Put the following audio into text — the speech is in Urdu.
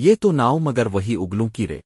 یہ تو ناؤ مگر وہی اگلوں کی رے۔